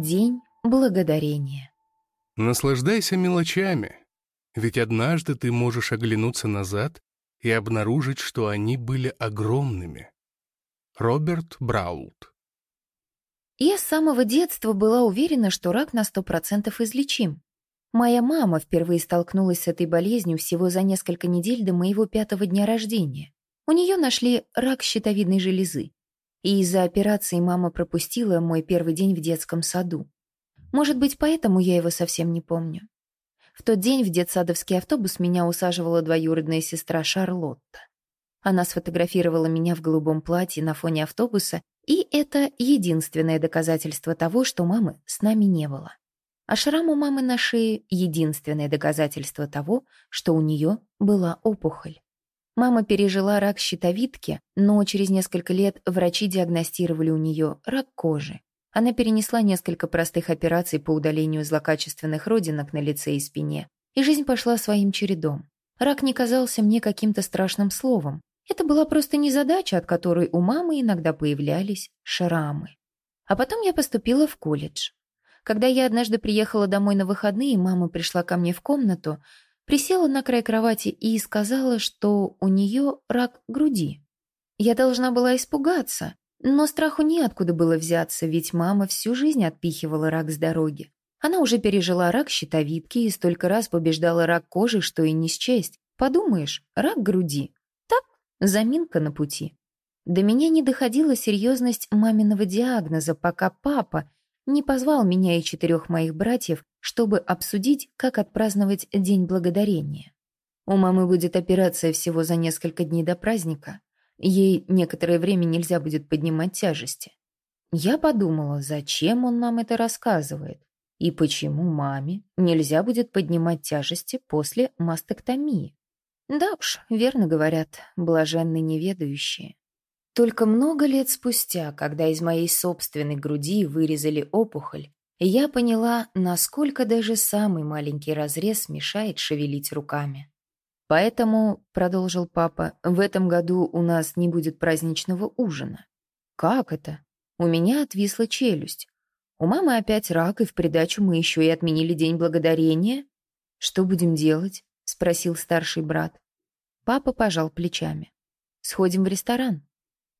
День благодарения. Наслаждайся мелочами, ведь однажды ты можешь оглянуться назад и обнаружить, что они были огромными. Роберт Браулт Я с самого детства была уверена, что рак на сто процентов излечим. Моя мама впервые столкнулась с этой болезнью всего за несколько недель до моего пятого дня рождения. У нее нашли рак щитовидной железы. И из-за операции мама пропустила мой первый день в детском саду. Может быть, поэтому я его совсем не помню. В тот день в детсадовский автобус меня усаживала двоюродная сестра Шарлотта. Она сфотографировала меня в голубом платье на фоне автобуса, и это единственное доказательство того, что мамы с нами не было. А шрам у мамы на шее — единственное доказательство того, что у нее была опухоль. Мама пережила рак щитовидки, но через несколько лет врачи диагностировали у нее рак кожи. Она перенесла несколько простых операций по удалению злокачественных родинок на лице и спине, и жизнь пошла своим чередом. Рак не казался мне каким-то страшным словом. Это была просто незадача, от которой у мамы иногда появлялись шрамы. А потом я поступила в колледж. Когда я однажды приехала домой на выходные, мама пришла ко мне в комнату, присела на край кровати и сказала, что у нее рак груди. Я должна была испугаться, но страху неоткуда было взяться, ведь мама всю жизнь отпихивала рак с дороги. Она уже пережила рак щитовидки и столько раз побеждала рак кожи, что и не счесть. Подумаешь, рак груди. Так, заминка на пути. До меня не доходила серьезность маминого диагноза, пока папа не позвал меня и четырех моих братьев, чтобы обсудить, как отпраздновать День Благодарения. У мамы будет операция всего за несколько дней до праздника. Ей некоторое время нельзя будет поднимать тяжести. Я подумала, зачем он нам это рассказывает, и почему маме нельзя будет поднимать тяжести после мастектомии. Да уж, верно говорят, блаженны неведающие. Только много лет спустя, когда из моей собственной груди вырезали опухоль, я поняла, насколько даже самый маленький разрез мешает шевелить руками. Поэтому, — продолжил папа, — в этом году у нас не будет праздничного ужина. Как это? У меня отвисла челюсть. У мамы опять рак, и в придачу мы еще и отменили День Благодарения. Что будем делать? — спросил старший брат. Папа пожал плечами. Сходим в ресторан.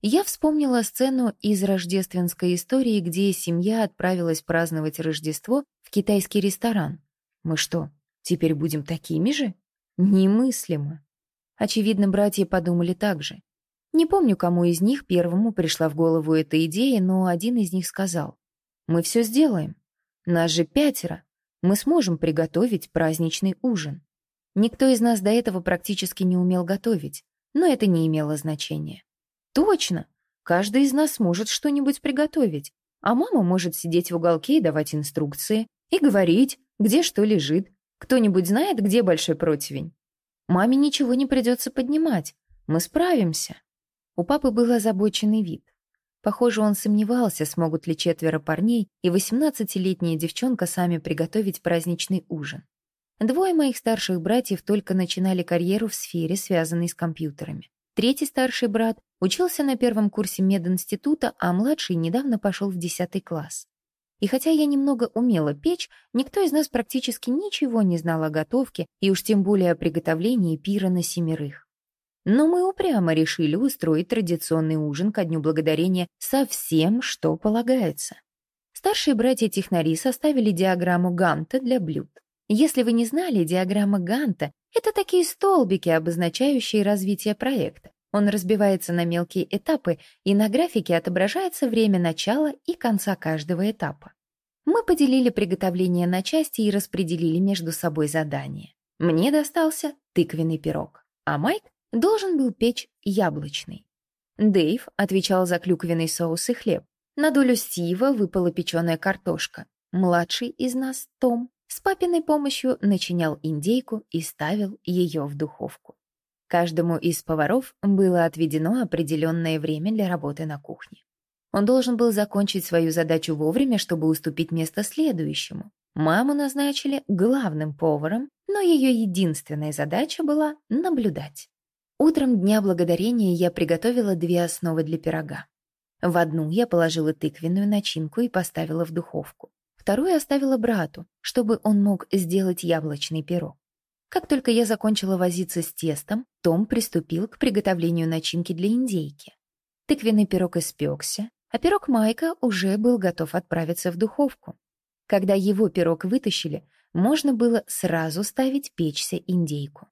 Я вспомнила сцену из рождественской истории, где семья отправилась праздновать Рождество в китайский ресторан. Мы что, теперь будем такими же? Немыслимо. Очевидно, братья подумали так же. Не помню, кому из них первому пришла в голову эта идея, но один из них сказал, «Мы все сделаем. Нас же пятеро. Мы сможем приготовить праздничный ужин». Никто из нас до этого практически не умел готовить, но это не имело значения. Точно! Каждый из нас сможет что-нибудь приготовить, а мама может сидеть в уголке и давать инструкции, и говорить, где что лежит, кто-нибудь знает, где большой противень? Маме ничего не придется поднимать. Мы справимся. У папы был озабоченный вид. Похоже, он сомневался, смогут ли четверо парней и восемнадцатилетняя девчонка сами приготовить праздничный ужин. Двое моих старших братьев только начинали карьеру в сфере, связанной с компьютерами. Третий старший брат учился на первом курсе мединститута, а младший недавно пошел в десятый класс. И хотя я немного умела печь, никто из нас практически ничего не знал о готовке и уж тем более о приготовлении пира на семерых. Но мы упрямо решили устроить традиционный ужин ко Дню Благодарения со всем, что полагается. Старшие братья-технари составили диаграмму Ганта для блюд. Если вы не знали, диаграмма Ганта — это такие столбики, обозначающие развитие проекта. Он разбивается на мелкие этапы, и на графике отображается время начала и конца каждого этапа. Мы поделили приготовление на части и распределили между собой задания. Мне достался тыквенный пирог, а Майк должен был печь яблочный. Дэйв отвечал за клюквенный соус и хлеб. На долю Стива выпала печеная картошка. Младший из нас, Том, с папиной помощью начинял индейку и ставил ее в духовку. Каждому из поваров было отведено определенное время для работы на кухне. Он должен был закончить свою задачу вовремя, чтобы уступить место следующему. Маму назначили главным поваром, но ее единственная задача была наблюдать. Утром Дня Благодарения я приготовила две основы для пирога. В одну я положила тыквенную начинку и поставила в духовку. вторую оставила брату, чтобы он мог сделать яблочный пирог. Как только я закончила возиться с тестом, Том приступил к приготовлению начинки для индейки. Тыквенный пирог испекся, а пирог Майка уже был готов отправиться в духовку. Когда его пирог вытащили, можно было сразу ставить печься индейку.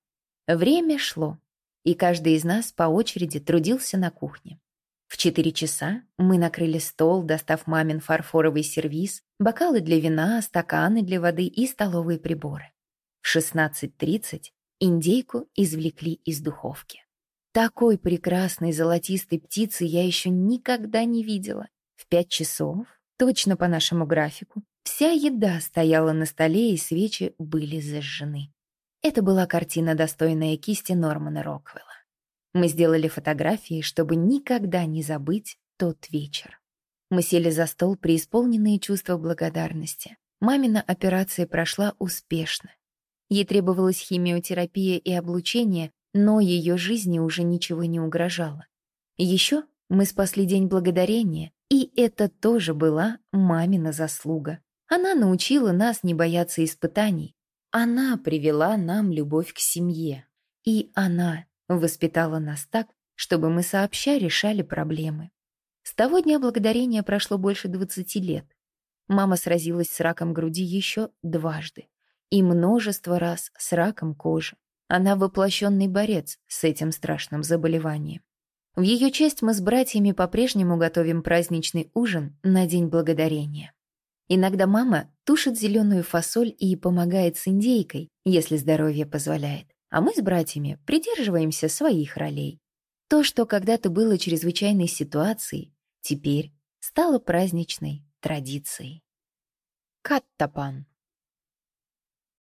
Время шло, и каждый из нас по очереди трудился на кухне. В четыре часа мы накрыли стол, достав мамин фарфоровый сервиз, бокалы для вина, стаканы для воды и столовые приборы. В 16.30 индейку извлекли из духовки. Такой прекрасной золотистой птицы я еще никогда не видела. В пять часов, точно по нашему графику, вся еда стояла на столе и свечи были зажжены. Это была картина, достойная кисти Нормана Роквелла. Мы сделали фотографии, чтобы никогда не забыть тот вечер. Мы сели за стол, преисполненные чувства благодарности. Мамина операция прошла успешно. Ей требовалась химиотерапия и облучение, но ее жизни уже ничего не угрожало. Еще мы спасли День Благодарения, и это тоже была мамина заслуга. Она научила нас не бояться испытаний. Она привела нам любовь к семье. И она Воспитала нас так, чтобы мы сообща решали проблемы. С того дня благодарения прошло больше 20 лет. Мама сразилась с раком груди еще дважды и множество раз с раком кожи. Она воплощенный борец с этим страшным заболеванием. В ее честь мы с братьями по-прежнему готовим праздничный ужин на День Благодарения. Иногда мама тушит зеленую фасоль и помогает с индейкой, если здоровье позволяет а мы с братьями придерживаемся своих ролей. То, что когда-то было чрезвычайной ситуацией, теперь стало праздничной традицией. Каттапан